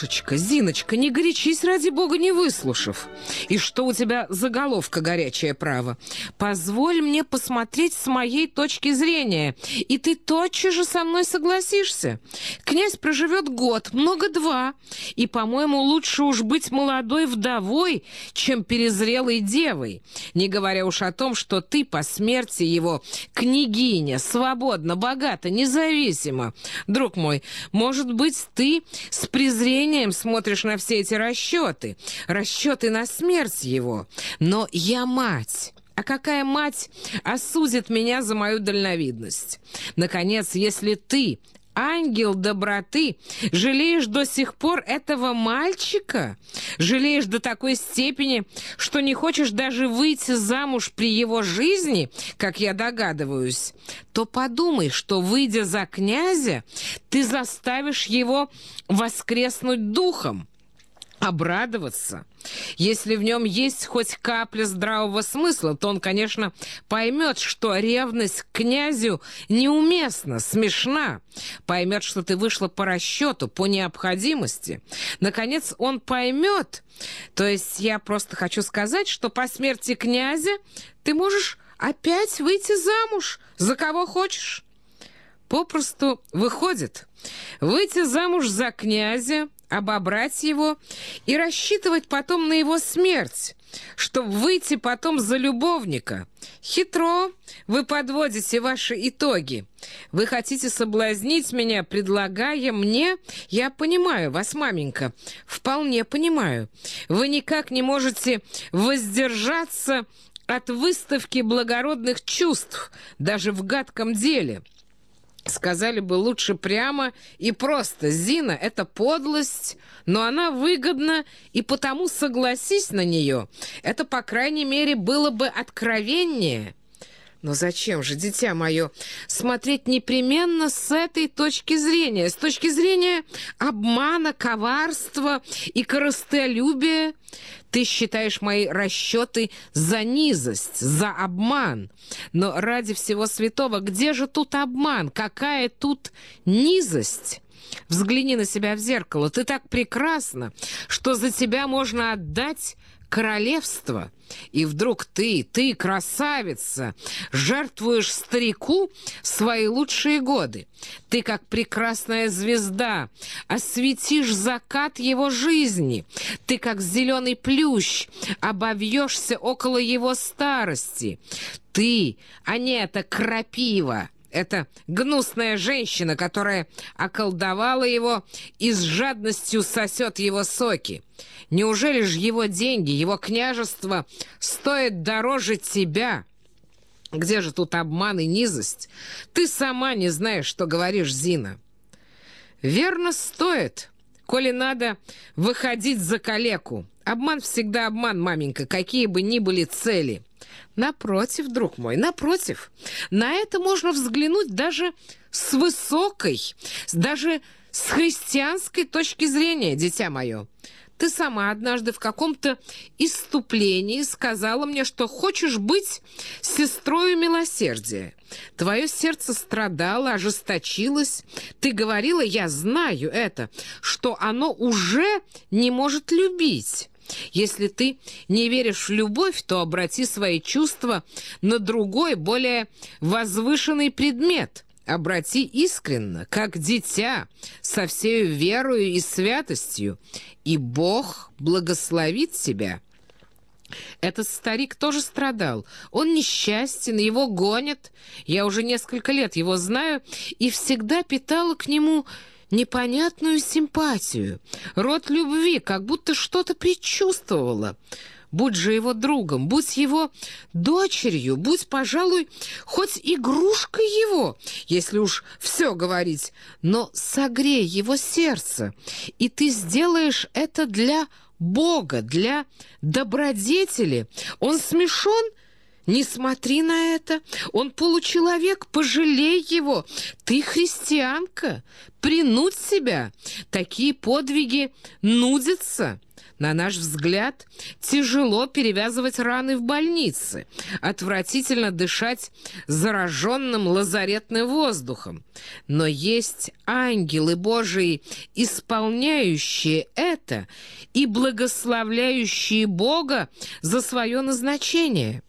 «Душечка, Зиночка, не горячись, ради бога, не выслушав. И что у тебя заголовка горячее право? Позволь мне посмотреть с моей точки зрения, и ты тотчас же со мной согласишься. Князь проживет год, много два, и, по-моему, лучше уж быть молодой вдовой, чем перезрелой девой, не говоря уж о том, что ты по смерти его княгиня, свободна, богата, независима. Друг мой, может быть, ты с презрением смотришь на все эти расчеты, расчеты на смерть его. Но я мать». А какая мать осудит меня за мою дальновидность? Наконец, если ты, ангел доброты, жалеешь до сих пор этого мальчика? Жалеешь до такой степени, что не хочешь даже выйти замуж при его жизни, как я догадываюсь? То подумай, что, выйдя за князя, ты заставишь его воскреснуть духом обрадоваться. Если в нем есть хоть капля здравого смысла, то он, конечно, поймет, что ревность к князю неуместна, смешна. Поймет, что ты вышла по расчету, по необходимости. Наконец, он поймет, то есть я просто хочу сказать, что по смерти князя ты можешь опять выйти замуж за кого хочешь. Попросту выходит, выйти замуж за князя обобрать его и рассчитывать потом на его смерть, чтобы выйти потом за любовника. Хитро вы подводите ваши итоги. Вы хотите соблазнить меня, предлагая мне... Я понимаю вас, маменька, вполне понимаю. Вы никак не можете воздержаться от выставки благородных чувств, даже в гадком деле». Сказали бы лучше прямо и просто. Зина — это подлость, но она выгодна, и потому согласись на нее. Это, по крайней мере, было бы откровеннее. Но зачем же, дитя мое, смотреть непременно с этой точки зрения, с точки зрения обмана, коварства и корыстолюбия? Ты считаешь мои расчеты за низость, за обман. Но ради всего святого, где же тут обман? Какая тут низость? Взгляни на себя в зеркало. Ты так прекрасна, что за тебя можно отдать королевство, и вдруг ты, ты, красавица, жертвуешь старику свои лучшие годы. Ты, как прекрасная звезда, осветишь закат его жизни. Ты, как зеленый плющ, обовьешься около его старости. Ты, а не эта крапива, это гнусная женщина, которая околдовала его и с жадностью сосет его соки. Неужели же его деньги, его княжество стоят дороже тебя? Где же тут обман и низость? Ты сама не знаешь, что говоришь, Зина. Верно, стоит, коли надо выходить за калеку. Обман всегда обман, маменька, какие бы ни были цели. Напротив, друг мой, напротив. На это можно взглянуть даже с высокой, даже с христианской точки зрения, дитя мое. Ты сама однажды в каком-то иступлении сказала мне, что хочешь быть сестрою милосердия. Твое сердце страдало, ожесточилось. Ты говорила, я знаю это, что оно уже не может любить. Если ты не веришь в любовь, то обрати свои чувства на другой, более возвышенный предмет – обрати искренно, как дитя, со всей верою и святостью, и Бог благословит тебя». Этот старик тоже страдал. Он несчастен, его гонят. Я уже несколько лет его знаю и всегда питала к нему непонятную симпатию. Род любви, как будто что-то предчувствовала. Будь же его другом, будь его дочерью, будь, пожалуй, хоть игрушкой его, если уж все говорить, но согрей его сердце, и ты сделаешь это для Бога, для добродетели. Он смешон, не смотри на это. Он получеловек, пожалей его. Ты христианка, принудь себя. Такие подвиги нудятся. На наш взгляд, тяжело перевязывать раны в больнице, отвратительно дышать зараженным лазаретным воздухом. Но есть ангелы Божии, исполняющие это и благословляющие Бога за свое назначение.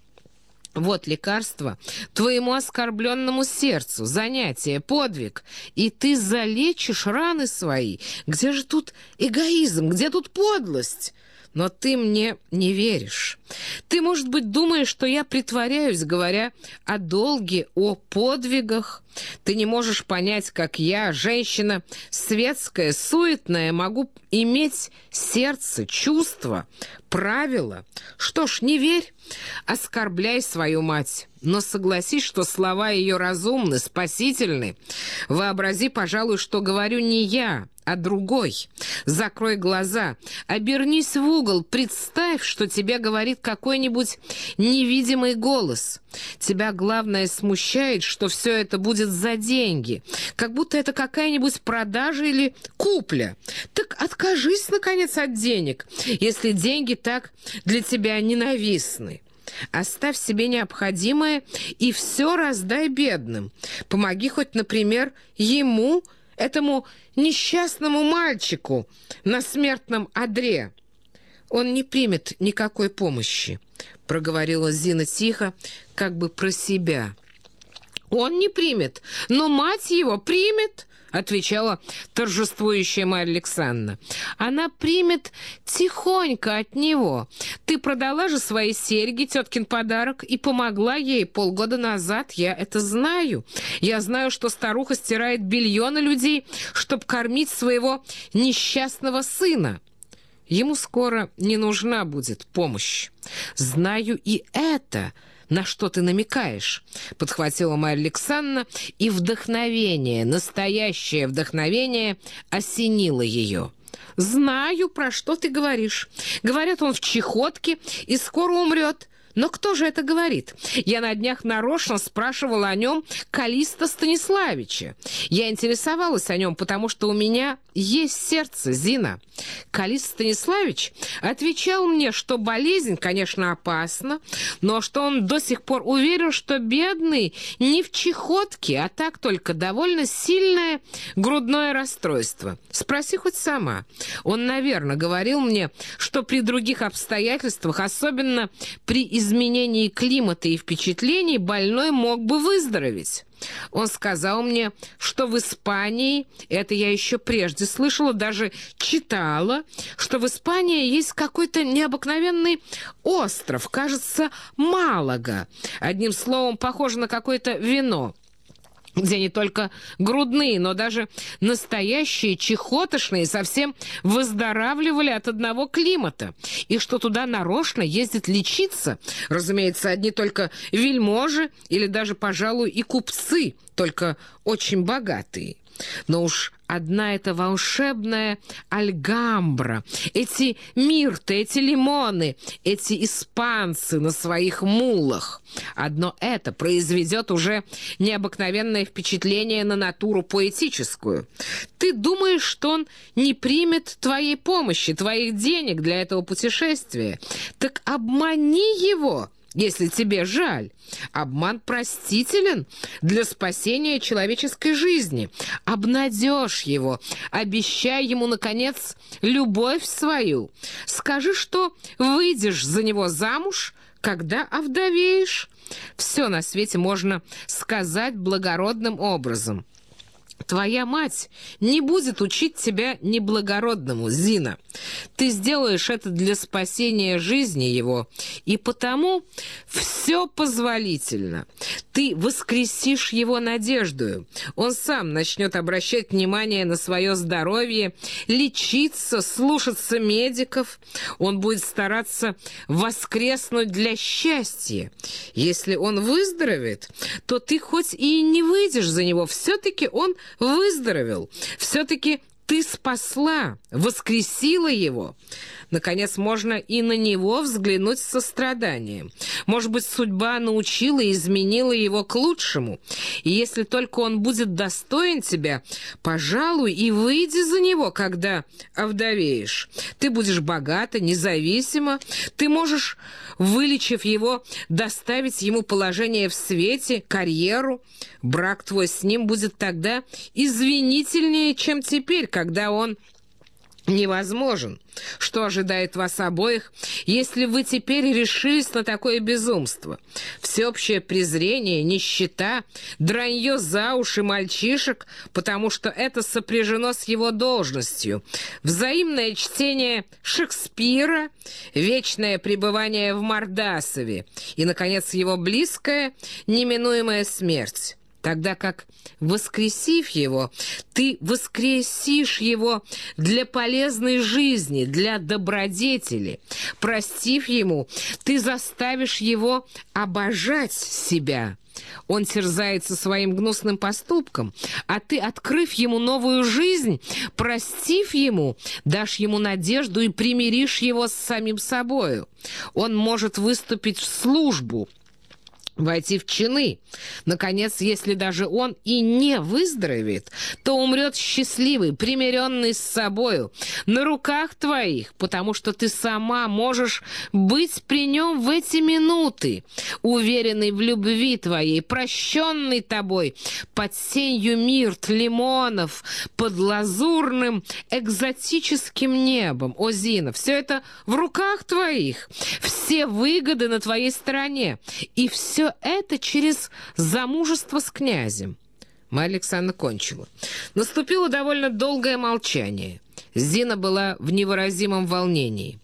Вот лекарство твоему оскорбленному сердцу, занятие, подвиг, и ты залечишь раны свои. Где же тут эгоизм, где тут подлость? Но ты мне не веришь. Ты, может быть, думаешь, что я притворяюсь, говоря о долге, о подвигах. Ты не можешь понять, как я, женщина светская, суетная, могу иметь сердце, чувства, правила. Что ж, не верь, оскорбляй свою мать. Но согласись, что слова ее разумны, спасительны. Вообрази, пожалуй, что говорю не я, а другой. Закрой глаза, обернись в угол, представь, что тебе говорит какой-нибудь невидимый голос. Тебя, главное, смущает, что все это будет за деньги, как будто это какая-нибудь продажа или купля. Так откажись, наконец, от денег, если деньги так для тебя ненавистны. Оставь себе необходимое и все раздай бедным. Помоги хоть, например, ему, этому несчастному мальчику на смертном одре. Он не примет никакой помощи, проговорила Зина тихо, как бы про себя. Он не примет, но мать его примет. — отвечала торжествующая Марья Александровна. «Она примет тихонько от него. Ты продала же свои серьги, теткин подарок, и помогла ей полгода назад. Я это знаю. Я знаю, что старуха стирает белье на людей, чтобы кормить своего несчастного сына. Ему скоро не нужна будет помощь. Знаю и это» на что ты намекаешь?» — подхватила Марья Александровна, и вдохновение, настоящее вдохновение осенило ее. «Знаю, про что ты говоришь. Говорят, он в чехотке и скоро умрет. Но кто же это говорит? Я на днях нарочно спрашивала о нем Калиста Станиславича. Я интересовалась о нем, потому что у меня есть сердце, Зина. Калист Станиславич отвечал мне, что болезнь, конечно, опасна, но что он до сих пор уверен, что бедный не в чехотке, а так только довольно сильное грудное расстройство. Спроси хоть сама. Он, наверное, говорил мне, что при других обстоятельствах, особенно при изменении климата и впечатлений, больной мог бы выздороветь. Он сказал мне, что в Испании, это я еще прежде слышала, даже читала, что в Испании есть какой-то необыкновенный остров, кажется, Малага. Одним словом, похоже на какое-то вино где не только грудные, но даже настоящие чехотошные совсем выздоравливали от одного климата, и что туда нарочно ездят лечиться, разумеется, одни только вельможи или даже, пожалуй, и купцы, только очень богатые. Но уж одна эта волшебная альгамбра, эти мирты, эти лимоны, эти испанцы на своих мулах. Одно это произведет уже необыкновенное впечатление на натуру поэтическую. Ты думаешь, что он не примет твоей помощи, твоих денег для этого путешествия? Так обмани его!» Если тебе жаль. Обман простителен для спасения человеческой жизни. Обнадежь его, обещай ему, наконец, любовь свою. Скажи, что выйдешь за него замуж, когда овдовеешь. Все на свете можно сказать благородным образом. Твоя мать не будет учить тебя неблагородному, Зина. Ты сделаешь это для спасения жизни его, и потому все позволительно. Ты воскресишь его надеждою. Он сам начнет обращать внимание на свое здоровье, лечиться, слушаться медиков. Он будет стараться воскреснуть для счастья. Если он выздоровеет, то ты хоть и не выйдешь за него, все-таки он выздоровел. Все-таки Ты спасла, воскресила его. Наконец, можно и на него взглянуть с состраданием. Может быть, судьба научила и изменила его к лучшему. И если только он будет достоин тебя, пожалуй, и выйди за него, когда овдовеешь. Ты будешь богата, независима, ты можешь, вылечив его, доставить ему положение в свете, карьеру. Брак твой с ним будет тогда извинительнее, чем теперь, когда он невозможен. Что ожидает вас обоих, если вы теперь решились на такое безумство? Всеобщее презрение, нищета, дранье за уши мальчишек, потому что это сопряжено с его должностью, взаимное чтение Шекспира, вечное пребывание в Мордасове и, наконец, его близкая, неминуемая смерть тогда как, воскресив его, ты воскресишь его для полезной жизни, для добродетели. Простив ему, ты заставишь его обожать себя. Он терзается своим гнусным поступком, а ты, открыв ему новую жизнь, простив ему, дашь ему надежду и примиришь его с самим собою. Он может выступить в службу, войти в чины. Наконец, если даже он и не выздоровеет, то умрет счастливый, примиренный с собою, на руках твоих, потому что ты сама можешь быть при нем в эти минуты, уверенный в любви твоей, прощенный тобой, под сенью мирт, лимонов, под лазурным экзотическим небом. О, Зина, все это в руках твоих, все выгоды на твоей стороне, и все это через замужество с князем. Майя Александровна кончила. Наступило довольно долгое молчание. Зина была в невыразимом волнении.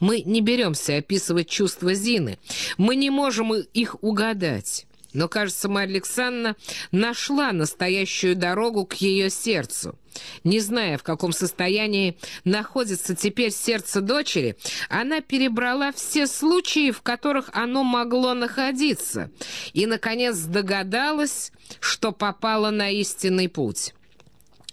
Мы не беремся описывать чувства Зины. Мы не можем их угадать. Но, кажется, Марья Александровна нашла настоящую дорогу к ее сердцу. Не зная, в каком состоянии находится теперь сердце дочери, она перебрала все случаи, в которых оно могло находиться, и, наконец, догадалась, что попала на истинный путь.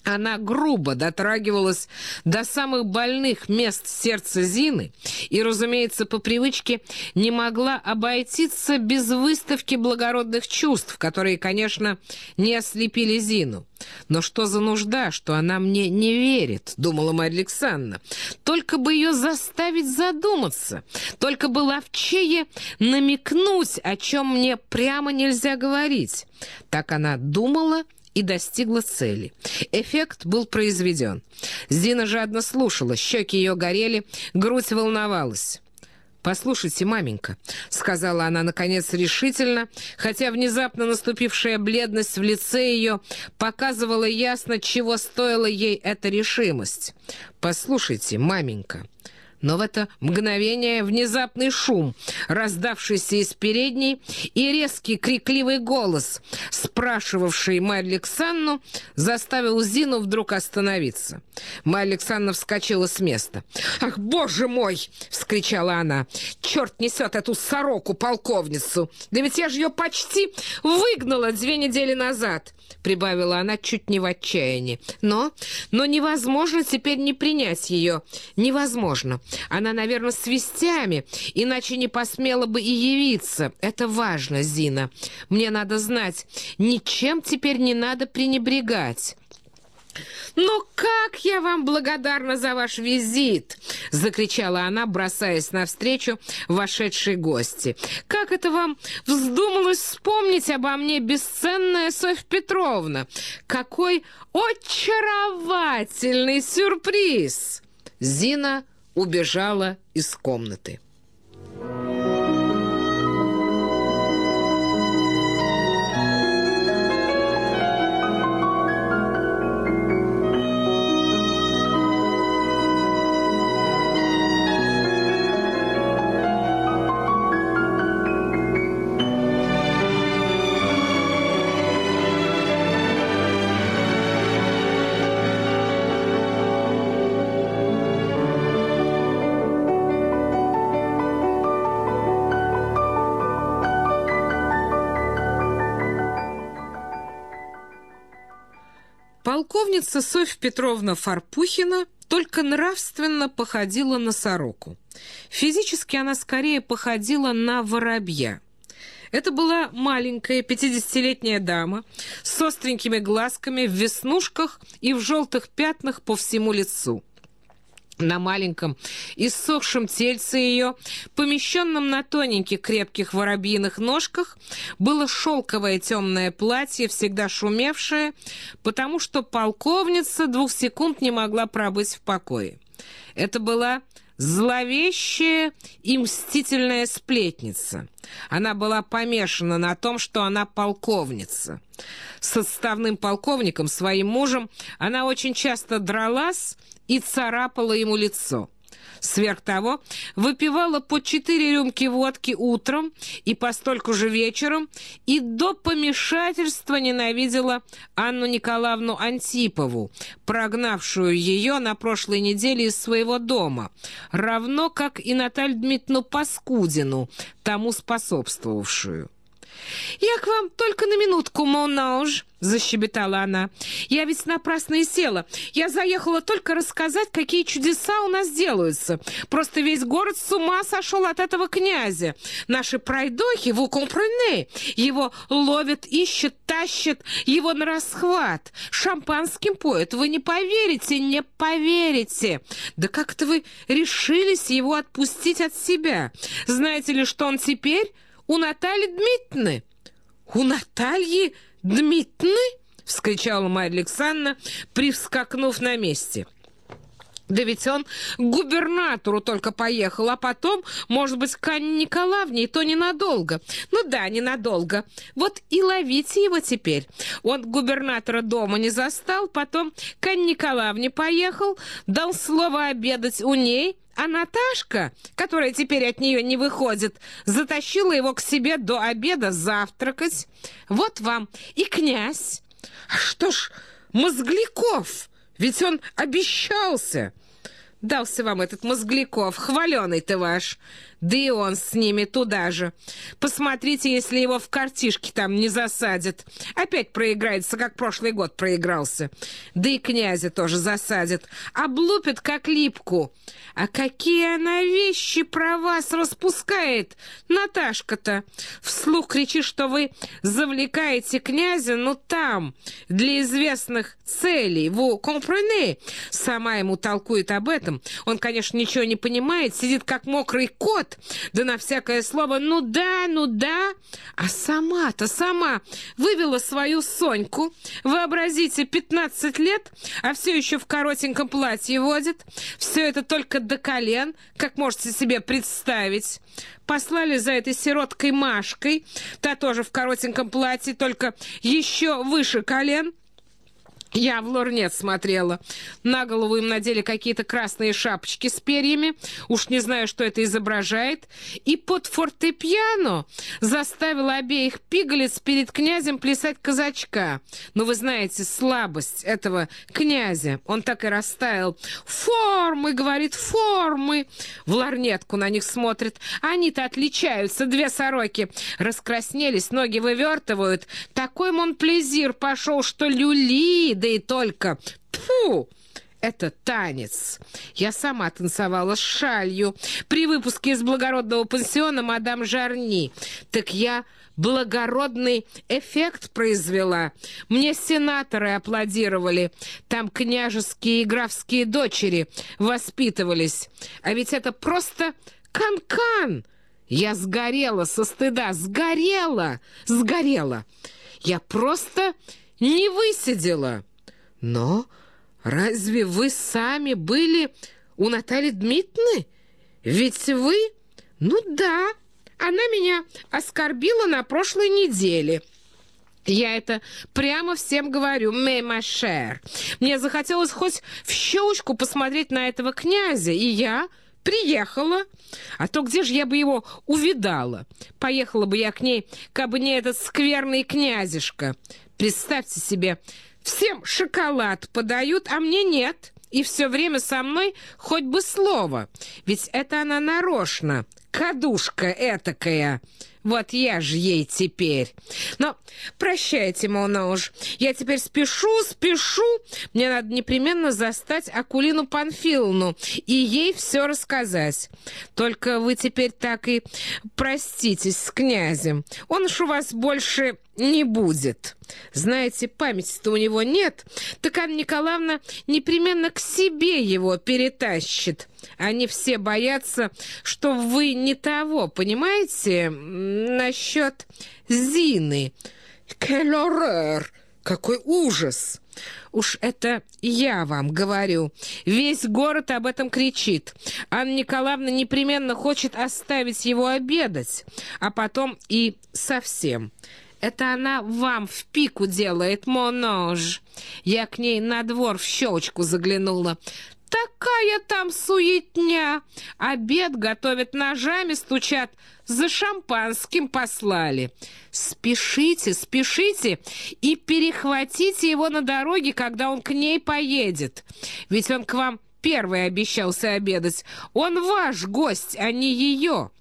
Она грубо дотрагивалась до самых больных мест сердца Зины и, разумеется, по привычке не могла обойтиться без выставки благородных чувств, которые, конечно, не ослепили Зину. «Но что за нужда, что она мне не верит?» — думала Марья Александровна. «Только бы ее заставить задуматься, только бы ловчее намекнуть, о чем мне прямо нельзя говорить». Так она думала и достигла цели. Эффект был произведен. Зина жадно слушала, щеки ее горели, грудь волновалась. «Послушайте, маменька», — сказала она, наконец, решительно, хотя внезапно наступившая бледность в лице ее показывала ясно, чего стоила ей эта решимость. «Послушайте, маменька». Но в это мгновение внезапный шум, раздавшийся из передней, и резкий крикливый голос, спрашивавший Марью Александру, заставил Зину вдруг остановиться. Марья Александровна вскочила с места. «Ах, боже мой!» — вскричала она. «Черт несет эту сороку-полковницу! Да ведь я же ее почти выгнала две недели назад!» — прибавила она чуть не в отчаянии. «Но, но невозможно теперь не принять ее. Невозможно. Она, наверное, с вестями, иначе не посмела бы и явиться. Это важно, Зина. Мне надо знать, ничем теперь не надо пренебрегать». «Но как я вам благодарна за ваш визит!» — закричала она, бросаясь навстречу вошедшей гости. «Как это вам вздумалось вспомнить обо мне, бесценная Софья Петровна? Какой очаровательный сюрприз!» Зина убежала из комнаты. Полковница Софья Петровна Фарпухина только нравственно походила на сороку. Физически она скорее походила на воробья. Это была маленькая пятидесятилетняя дама с остренькими глазками в веснушках и в желтых пятнах по всему лицу. На маленьком, иссохшем тельце ее, помещенном на тоненьких крепких воробьиных ножках, было шелковое темное платье, всегда шумевшее, потому что полковница двух секунд не могла пробыть в покое. Это была зловещая и мстительная сплетница. Она была помешана на том, что она полковница. С отставным полковником, своим мужем, она очень часто дралась и царапала ему лицо. Сверх того, выпивала по четыре рюмки водки утром и постольку же вечером, и до помешательства ненавидела Анну Николаевну Антипову, прогнавшую ее на прошлой неделе из своего дома, равно как и Наталью Дмитриевну Паскудину, тому способствовавшую. «Я к вам только на минутку, Монауж», — защебетала она. «Я ведь напрасно и села. Я заехала только рассказать, какие чудеса у нас делаются. Просто весь город с ума сошел от этого князя. Наши пройдохи, вы компрене, его ловят, ищут, тащат, его на расхват. Шампанским поют. Вы не поверите, не поверите. Да как-то вы решились его отпустить от себя. Знаете ли, что он теперь у Натальи Дмитриевны». «У Натальи Дмитриевны?» — вскричала Марья Александровна, привскакнув на месте. Да ведь он к губернатору только поехал, а потом, может быть, к Анне Николаевне, и то ненадолго. Ну да, ненадолго. Вот и ловите его теперь. Он губернатора дома не застал, потом к Анне Николаевне поехал, дал слово обедать у ней, а Наташка, которая теперь от нее не выходит, затащила его к себе до обеда завтракать. Вот вам и князь. А что ж, Мозгликов, ведь он обещался. Дался вам этот Мозгликов, хваленый-то ваш. Да и он с ними туда же. Посмотрите, если его в картишке там не засадят. Опять проиграется, как прошлый год проигрался. Да и князя тоже засадят. Облупят, как липку. А какие она вещи про вас распускает, Наташка-то. Вслух кричи, что вы завлекаете князя, ну там, для известных целей. Вы компрене? Сама ему толкует об этом. Он, конечно, ничего не понимает, сидит как мокрый кот, да на всякое слово «ну да, ну да». А сама-то сама вывела свою Соньку, вообразите, 15 лет, а все еще в коротеньком платье водит. Все это только до колен, как можете себе представить. Послали за этой сироткой Машкой, та тоже в коротеньком платье, только еще выше колен. Я в лорнет смотрела. На голову им надели какие-то красные шапочки с перьями. Уж не знаю, что это изображает. И под фортепиано заставила обеих пигалиц перед князем плясать казачка. Но вы знаете, слабость этого князя. Он так и растаял. «Формы!» — говорит, «формы!» В лорнетку на них смотрит. Они-то отличаются, две сороки. Раскраснелись, ноги вывертывают. Такой монплезир пошел, что люли, да и только. Тьфу! Это танец. Я сама танцевала с шалью при выпуске из благородного пансиона «Мадам Жарни». Так я благородный эффект произвела. Мне сенаторы аплодировали. Там княжеские и графские дочери воспитывались. А ведь это просто канкан. -кан. Я сгорела со стыда, сгорела, сгорела. Я просто не высидела. Но разве вы сами были у Натальи Дмитриевны? Ведь вы... Ну да, она меня оскорбила на прошлой неделе. Я это прямо всем говорю, мэй машер. Мне захотелось хоть в щелочку посмотреть на этого князя, и я приехала. А то где же я бы его увидала? Поехала бы я к ней, как бы не этот скверный князишка. Представьте себе, Всем шоколад подают, а мне нет. И все время со мной хоть бы слово. Ведь это она нарочно, кадушка этакая. Вот я ж ей теперь. Но прощайте, Монож, я теперь спешу, спешу. Мне надо непременно застать Акулину Панфиловну и ей все рассказать. Только вы теперь так и проститесь с князем. Он уж у вас больше не будет. Знаете, памяти-то у него нет, так Анна Николаевна непременно к себе его перетащит. Они все боятся, что вы не того, понимаете, насчет Зины. Келлорер! Какой ужас! Уж это я вам говорю. Весь город об этом кричит. Анна Николаевна непременно хочет оставить его обедать, а потом и совсем. Это она вам в пику делает, монож. Я к ней на двор в щелочку заглянула. Такая там суетня. Обед готовят ножами, стучат. За шампанским послали. Спешите, спешите и перехватите его на дороге, когда он к ней поедет. Ведь он к вам первый обещался обедать. Он ваш гость, а не ее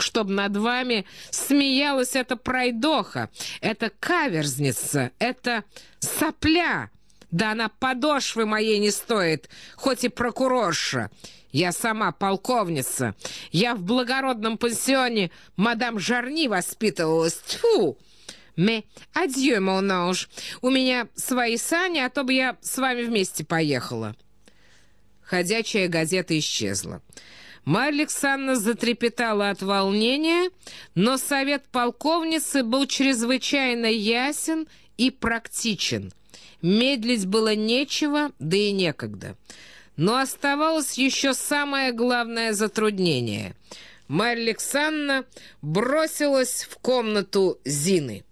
чтобы над вами смеялась эта пройдоха, эта каверзница, эта сопля. Да она подошвы моей не стоит, хоть и прокурорша. Я сама полковница. Я в благородном пансионе мадам Жарни воспитывалась. Тьфу! Ме, адьё, молнауш. У меня свои сани, а то бы я с вами вместе поехала. Ходячая газета исчезла. Марья Александровна затрепетала от волнения, но совет полковницы был чрезвычайно ясен и практичен. Медлить было нечего, да и некогда. Но оставалось еще самое главное затруднение. Марья Александровна бросилась в комнату Зины.